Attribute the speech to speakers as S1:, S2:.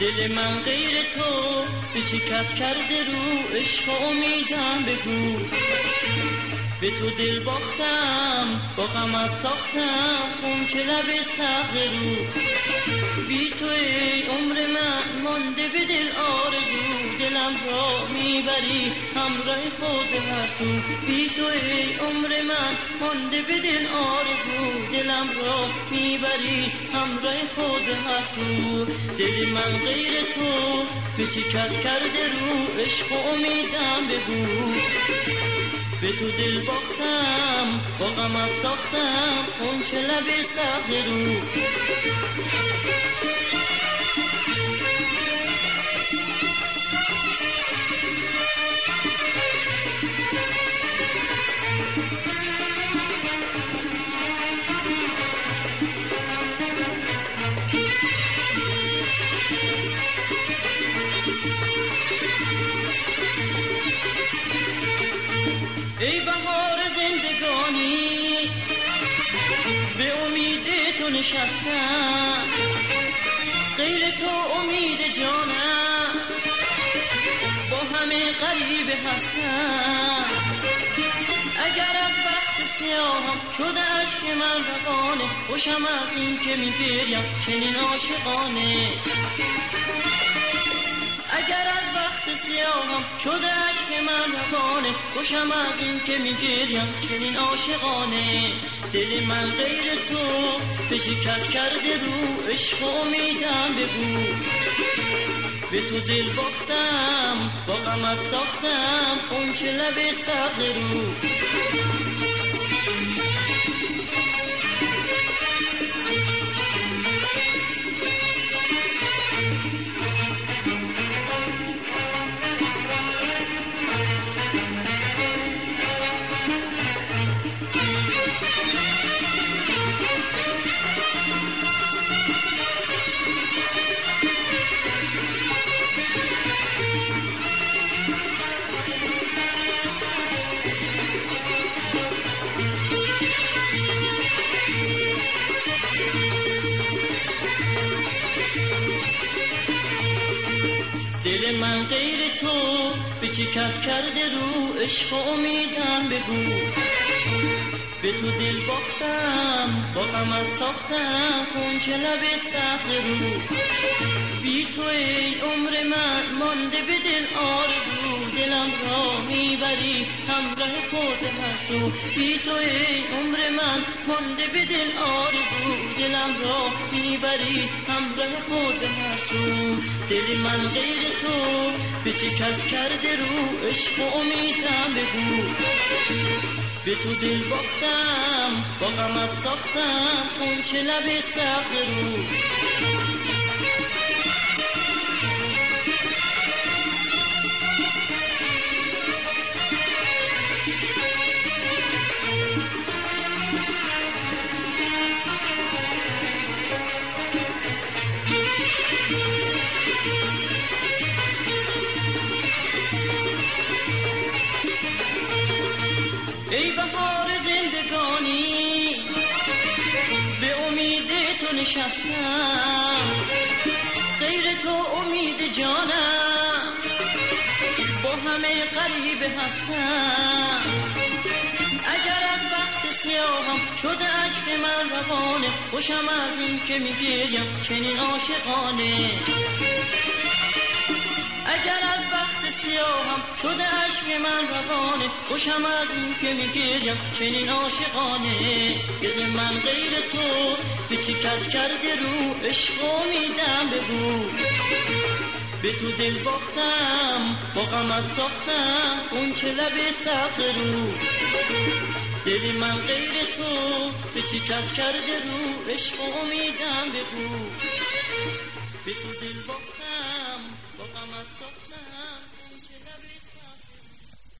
S1: دل من غیر تو به کس کرده رو عشق و امیدم بگو؟ به تو دل باختم با غمت ساختم اون که لب سبز رو؟ بی تو ای عمر من مانده به دل آرزو. دلم را می‌بری. همراه خود هر سو بی تو ای عمر من. مانده به دل آرزو. دلم را می‌بری. همراه خود هر دل من غیر تو. به چی کس کرده رو عشق و امیدم بگو. به تو دل باختم. با غمت ساختم اون که لب سبز رو. نشستم. غیر تو امید جانم. با همه قریب هستم. اگر از وقت سیاهم شده عشق من روانه خوشم از این که میگریم چنین عاشقانه. اگر از وقت سیاهم شده عشق من روانه خوشم از این که میگریم چنین عاشقانه. دل من غیر تو به شکست کرده رو عشق و امیدم بگو. به تو دل باختم با غمت ساختم اون که لب سبز رو. من غیر تو. به چه کس کرده رو عشق و امیدم بگو. به تو دل باختم با غمت ساختم که لب سبز رو. بی تو ای عمر من مانده دلم می‌بری همراه خود هستو. بی تو ای عمر من مانده به دل آرزو. دلم را می‌بری همراه خود هستو. دل من غیر تو به چه کس کرده رو؟ عشق و امیدم بگو. به تو دل باختم با غمت ساختم اون که لب سبز رو. ای بهار زندگانی به امید تو نشستم. غیر تو امید جانم با همه قریب هستم. اگر از وقت سیاهم شده عشق من روانه خوشم از این که میگیم چنین عاشقانه. اگر از سیاهم شده عشق من روانه. خوشم از این که می‌گیرم چنین عاشقانه. دل من غیر تو به چی کس کرده رو؟ عشق میدم بگو به تو دل باختم با غمت ساختم اون که لب سبز رو. دل من غیر تو به چی کس کرده رو؟ عشق میدم بگو به تو دل باختم با غمت ساختم